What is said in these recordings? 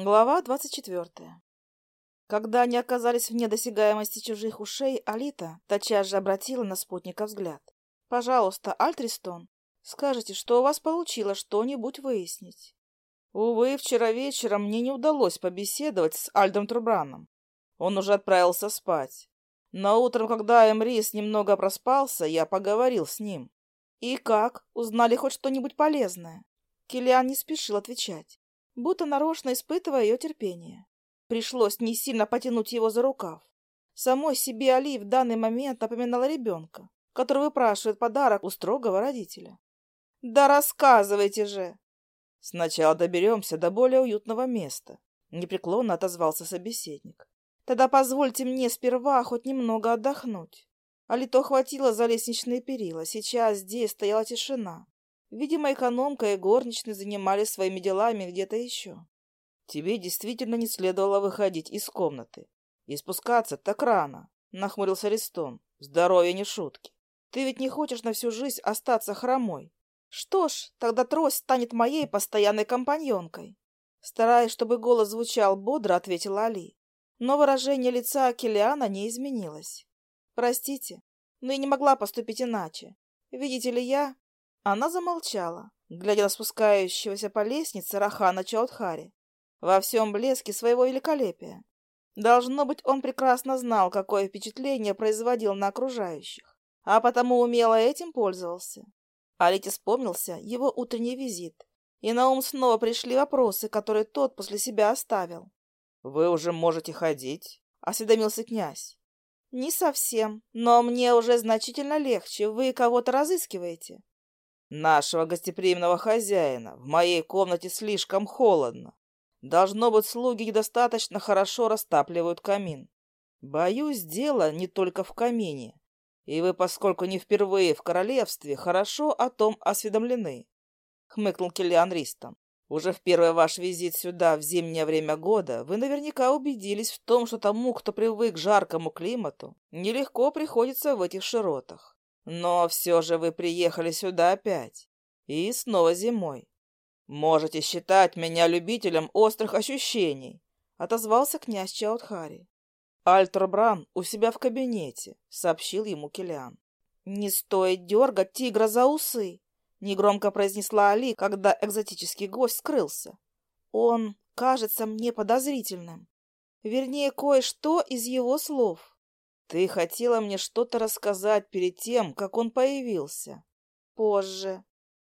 Глава двадцать четвертая. Когда они оказались вне досягаемости чужих ушей, Алита тотчас же обратила на спутника взгляд. «Пожалуйста, Альтристон, скажите, что у вас получилось что-нибудь выяснить?» «Увы, вчера вечером мне не удалось побеседовать с Альдом Трубраном. Он уже отправился спать. Но утром, когда Эмрис немного проспался, я поговорил с ним. И как? Узнали хоть что-нибудь полезное?» Килиан не спешил отвечать будто нарочно испытывая ее терпение. Пришлось не сильно потянуть его за рукав. Самой себе Али в данный момент напоминала ребенка, который выпрашивает подарок у строгого родителя. «Да рассказывайте же!» «Сначала доберемся до более уютного места», — непреклонно отозвался собеседник. «Тогда позвольте мне сперва хоть немного отдохнуть». Алито хватило за лестничные перила. Сейчас здесь стояла тишина. Видимо, экономка и горничные занимались своими делами где-то еще. Тебе действительно не следовало выходить из комнаты. И спускаться так рано, — нахмурился Ристон. Здоровье не шутки. Ты ведь не хочешь на всю жизнь остаться хромой. Что ж, тогда трость станет моей постоянной компаньонкой. Стараясь, чтобы голос звучал бодро, ответила Али. Но выражение лица Килиана не изменилось. Простите, но я не могла поступить иначе. Видите ли, я она замолчала, глядя на спускающегося по лестнице Рахана Чаудхари во всем блеске своего великолепия. Должно быть, он прекрасно знал, какое впечатление производил на окружающих, а потому умело этим пользовался. Алите вспомнился его утренний визит, и на ум снова пришли вопросы, которые тот после себя оставил. — Вы уже можете ходить? — осведомился князь. — Не совсем, но мне уже значительно легче. Вы кого-то разыскиваете? Нашего гостеприимного хозяина. В моей комнате слишком холодно. Должно быть, слуги недостаточно хорошо растапливают камин. Боюсь, дело не только в камине. И вы, поскольку не впервые в королевстве, хорошо о том осведомлены. Хмыкнул Киллиан Ристон. Уже в первый ваш визит сюда в зимнее время года вы наверняка убедились в том, что тому, кто привык к жаркому климату, нелегко приходится в этих широтах. Но все же вы приехали сюда опять. И снова зимой. Можете считать меня любителем острых ощущений, отозвался князь Чаудхари. Альтербран у себя в кабинете, сообщил ему Килиан. Не стоит дергать тигра за усы, негромко произнесла Али, когда экзотический гость скрылся. Он кажется мне подозрительным. Вернее, кое-что из его слов. Ты хотела мне что-то рассказать перед тем, как он появился. Позже.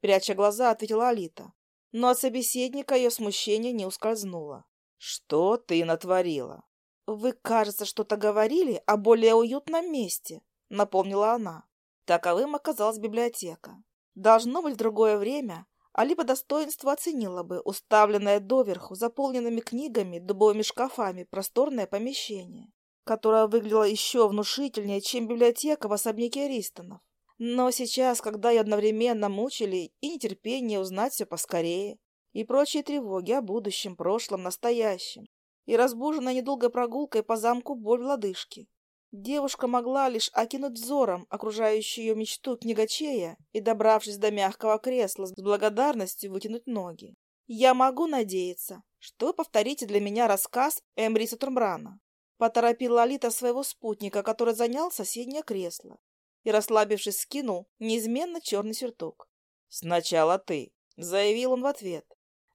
Пряча глаза, ответила Алита. Но от собеседника ее смущение не ускользнуло. Что ты натворила? Вы, кажется, что-то говорили о более уютном месте, напомнила она. Таковым оказалась библиотека. Должно быть в другое время, а либо достоинство оценила бы уставленное доверху заполненными книгами, дубовыми шкафами просторное помещение которая выглядела еще внушительнее, чем библиотека в особняке Ристонов. Но сейчас, когда ее одновременно мучили и нетерпение узнать все поскорее, и прочие тревоги о будущем, прошлом, настоящем, и разбуженная недолгой прогулкой по замку боль в лодыжке, девушка могла лишь окинуть взором окружающую ее мечту книгачея и, добравшись до мягкого кресла, с благодарностью вытянуть ноги. «Я могу надеяться, что вы повторите для меня рассказ Эмриса Турмбрана. Поторопил Лолита своего спутника, который занял соседнее кресло, и, расслабившись, скинул неизменно черный сюртук. «Сначала ты», — заявил он в ответ.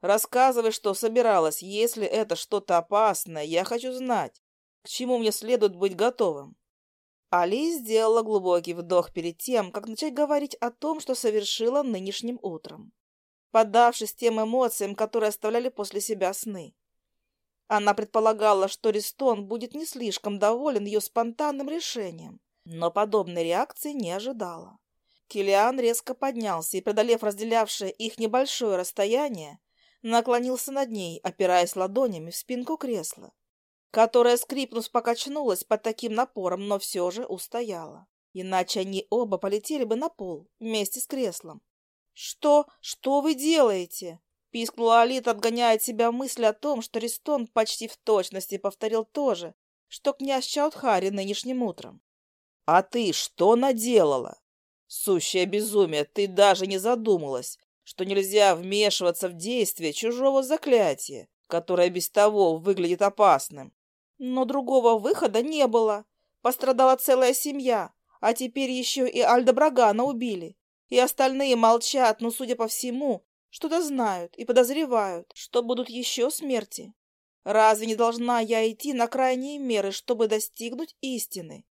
«Рассказывай, что собиралась. Если это что-то опасное, я хочу знать, к чему мне следует быть готовым». Али сделала глубокий вдох перед тем, как начать говорить о том, что совершила нынешним утром, поддавшись тем эмоциям, которые оставляли после себя сны. Она предполагала, что Ристон будет не слишком доволен ее спонтанным решением, но подобной реакции не ожидала. Килиан резко поднялся и, преодолев разделявшее их небольшое расстояние, наклонился над ней, опираясь ладонями в спинку кресла, которая, скрипнув, покачнулась под таким напором, но все же устояла. Иначе они оба полетели бы на пол вместе с креслом. «Что? Что вы делаете?» Пискнула Алита, отгоняя от себя мысль о том, что Ристон почти в точности повторил то же, что князь Чаудхари нынешним утром. «А ты что наделала?» «Сущее безумие, ты даже не задумалась, что нельзя вмешиваться в действие чужого заклятия, которое без того выглядит опасным. Но другого выхода не было. Пострадала целая семья, а теперь еще и Альда Брагана убили. И остальные молчат, но, судя по всему, что-то знают и подозревают, что будут еще смерти. Разве не должна я идти на крайние меры, чтобы достигнуть истины?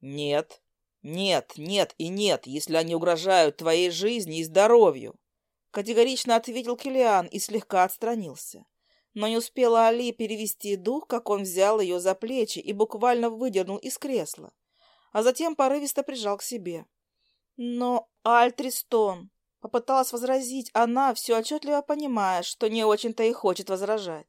Нет, нет, нет и нет, если они угрожают твоей жизни и здоровью. Категорично ответил Килиан и слегка отстранился. Но не успела Али перевести дух, как он взял ее за плечи и буквально выдернул из кресла, а затем порывисто прижал к себе. Но Альтристон попыталась возразить она, все отчетливо понимая, что не очень-то и хочет возражать.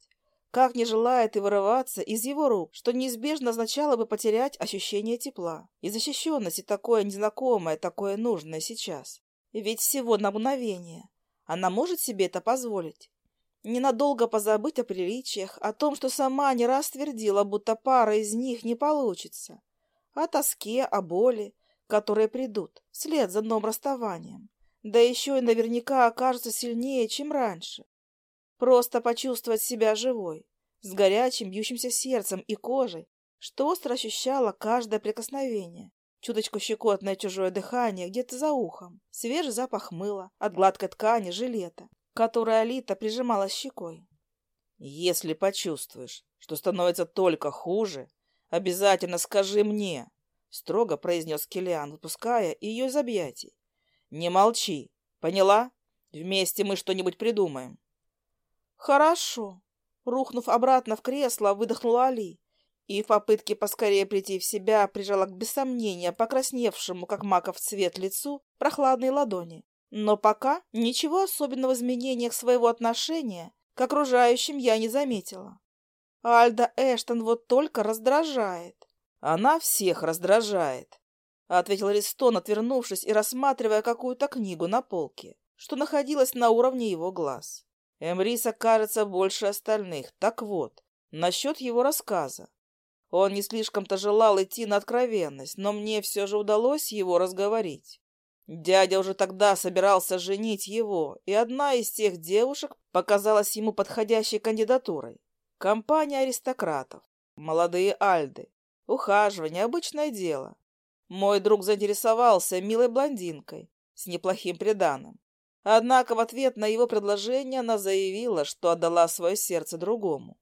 Как не желает и вырываться из его рук, что неизбежно означало бы потерять ощущение тепла и защищенности, такое незнакомое, такое нужное сейчас. Ведь всего на мгновение. Она может себе это позволить ненадолго позабыть о приличиях, о том, что сама не раз твердила, будто пара из них не получится, о тоске, о боли, которые придут вслед за новым расставанием, да еще и наверняка окажутся сильнее, чем раньше. Просто почувствовать себя живой, с горячим бьющимся сердцем и кожей, что остро ощущала каждое прикосновение, чуточку щекотное чужое дыхание где-то за ухом, свежий запах мыла от гладкой ткани жилета, которой Алита прижимала щекой. «Если почувствуешь, что становится только хуже, обязательно скажи мне», — строго произнес Килиан, выпуская ее из объятий. «Не молчи, поняла? Вместе мы что-нибудь придумаем». «Хорошо», — рухнув обратно в кресло, выдохнула Али и в попытке поскорее прийти в себя прижала к без сомнения покрасневшему, как маков цвет лицу, прохладные ладони. Но пока ничего особенного в изменениях своего отношения к окружающим я не заметила. Альда Эштон вот только раздражает. Она всех раздражает, — ответил Ристон, отвернувшись и рассматривая какую-то книгу на полке, что находилась на уровне его глаз. Эмриса кажется больше остальных. Так вот, насчет его рассказа. Он не слишком-то желал идти на откровенность, но мне все же удалось его разговорить. Дядя уже тогда собирался женить его, и одна из тех девушек показалась ему подходящей кандидатурой. Компания аристократов, молодые альды, ухаживание – обычное дело. Мой друг заинтересовался милой блондинкой с неплохим приданым. Однако в ответ на его предложение она заявила, что отдала свое сердце другому.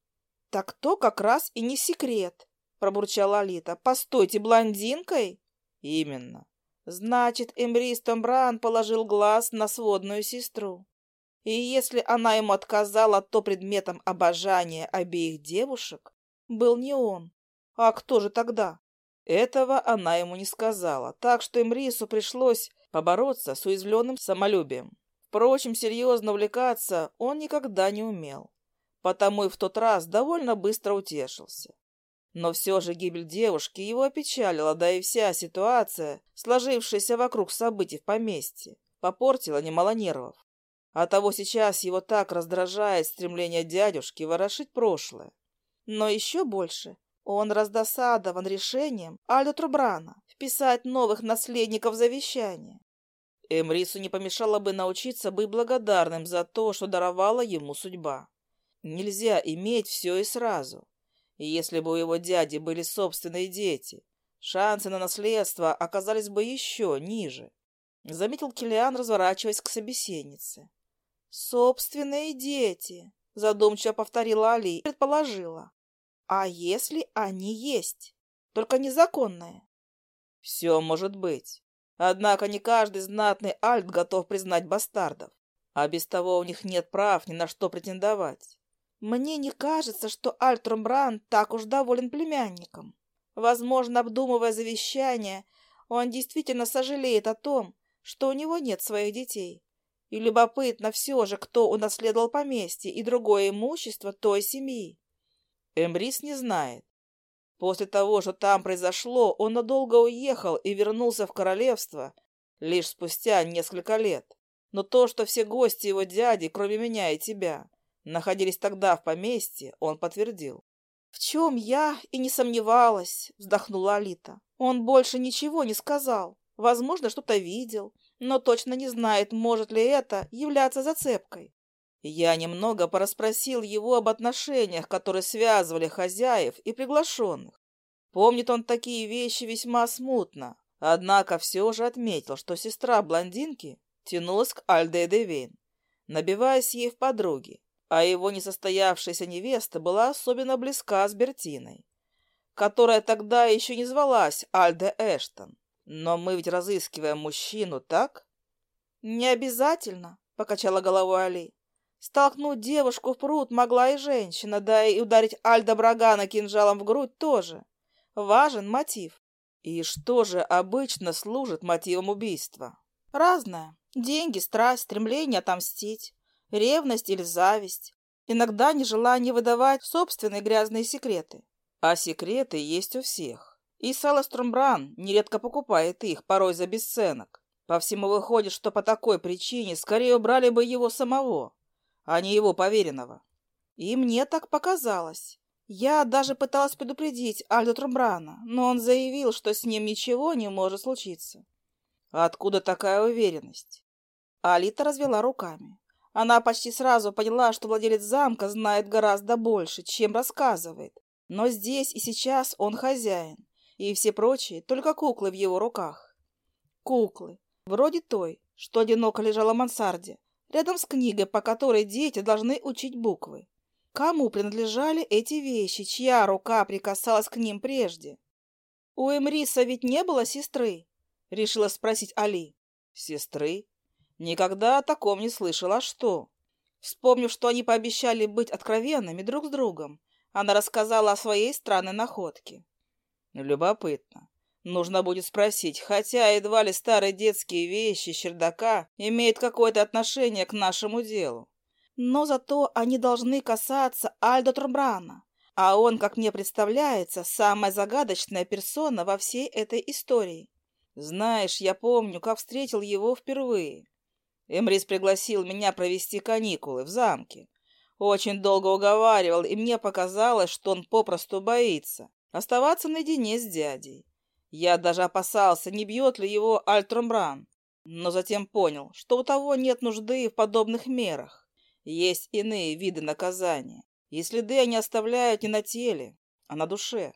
«Так то как раз и не секрет», – пробурчала Алита. «Постойте, блондинкой?» «Именно. Значит, Эмрис Томбран положил глаз на сводную сестру. И если она ему отказала, то предметом обожания обеих девушек был не он. А кто же тогда? Этого она ему не сказала, так что Эмрису пришлось побороться с уязвленным самолюбием. Впрочем, серьезно увлекаться он никогда не умел, потому и в тот раз довольно быстро утешился. Но все же гибель девушки его опечалила, да и вся ситуация, сложившаяся вокруг событий в поместье, попортила немало нервов. А того сейчас его так раздражает стремление дядюшки ворошить прошлое. Но еще больше он раздосадован решением Альда Трубрана вписать новых наследников в завещание. Эмрису не помешало бы научиться быть благодарным за то, что даровала ему судьба. Нельзя иметь все и сразу. И если бы у его дяди были собственные дети, шансы на наследство оказались бы еще ниже. Заметил Килиан, разворачиваясь к собеседнице. «Собственные дети», — задумчиво повторила Али предположила. «А если они есть? Только незаконные?» «Все может быть. Однако не каждый знатный альт готов признать бастардов. А без того у них нет прав ни на что претендовать. Мне не кажется, что Альтрумбран так уж доволен племянником. Возможно, обдумывая завещание, он действительно сожалеет о том, что у него нет своих детей. И любопытно все же, кто унаследовал поместье и другое имущество той семьи. Эмбрис не знает. После того, что там произошло, он надолго уехал и вернулся в королевство лишь спустя несколько лет. Но то, что все гости его дяди, кроме меня и тебя, находились тогда в поместье, он подтвердил. «В чем я и не сомневалась», — вздохнула Алита. «Он больше ничего не сказал. Возможно, что-то видел, но точно не знает, может ли это являться зацепкой». Я немного порасспросил его об отношениях, которые связывали хозяев и приглашенных. Помнит он такие вещи весьма смутно, однако все же отметил, что сестра блондинки тянулась к Альде Девейн, набиваясь ей в подруги, а его несостоявшаяся невеста была особенно близка с Бертиной, которая тогда еще не звалась Альде Эштон. Но мы ведь разыскиваем мужчину, так? Не обязательно, покачала головой Али. Столкнуть девушку в пруд могла и женщина, да и ударить Альда Брагана кинжалом в грудь тоже. Важен мотив. И что же обычно служит мотивом убийства? Разное. Деньги, страсть, стремление отомстить, ревность или зависть. Иногда нежелание выдавать собственные грязные секреты. А секреты есть у всех. И Саластрумбран нередко покупает их, порой за бесценок. По всему выходит, что по такой причине скорее убрали бы его самого, а не его поверенного. И мне так показалось. Я даже пыталась предупредить Альдо Трумбрана, но он заявил, что с ним ничего не может случиться. Откуда такая уверенность? Алита развела руками. Она почти сразу поняла, что владелец замка знает гораздо больше, чем рассказывает. Но здесь и сейчас он хозяин, и все прочие только куклы в его руках. Куклы, вроде той, что одиноко лежала в мансарде, рядом с книгой, по которой дети должны учить буквы. Кому принадлежали эти вещи, чья рука прикасалась к ним прежде? У Эмриса ведь не было сестры, решила спросить Али. Сестры? Никогда о таком не слышала, а что? Вспомнив, что они пообещали быть откровенными друг с другом, она рассказала о своей странной находке. Любопытно. Нужно будет спросить, хотя едва ли старые детские вещи чердака имеют какое-то отношение к нашему делу. Но зато они должны касаться Альдо Трумбрана, а он, как мне представляется, самая загадочная персона во всей этой истории. Знаешь, я помню, как встретил его впервые. Эмрис пригласил меня провести каникулы в замке. Очень долго уговаривал, и мне показалось, что он попросту боится оставаться наедине с дядей. Я даже опасался, не бьет ли его Альтромбран, но затем понял, что у того нет нужды в подобных мерах. Есть иные виды наказания, и следы они оставляют не на теле, а на душе.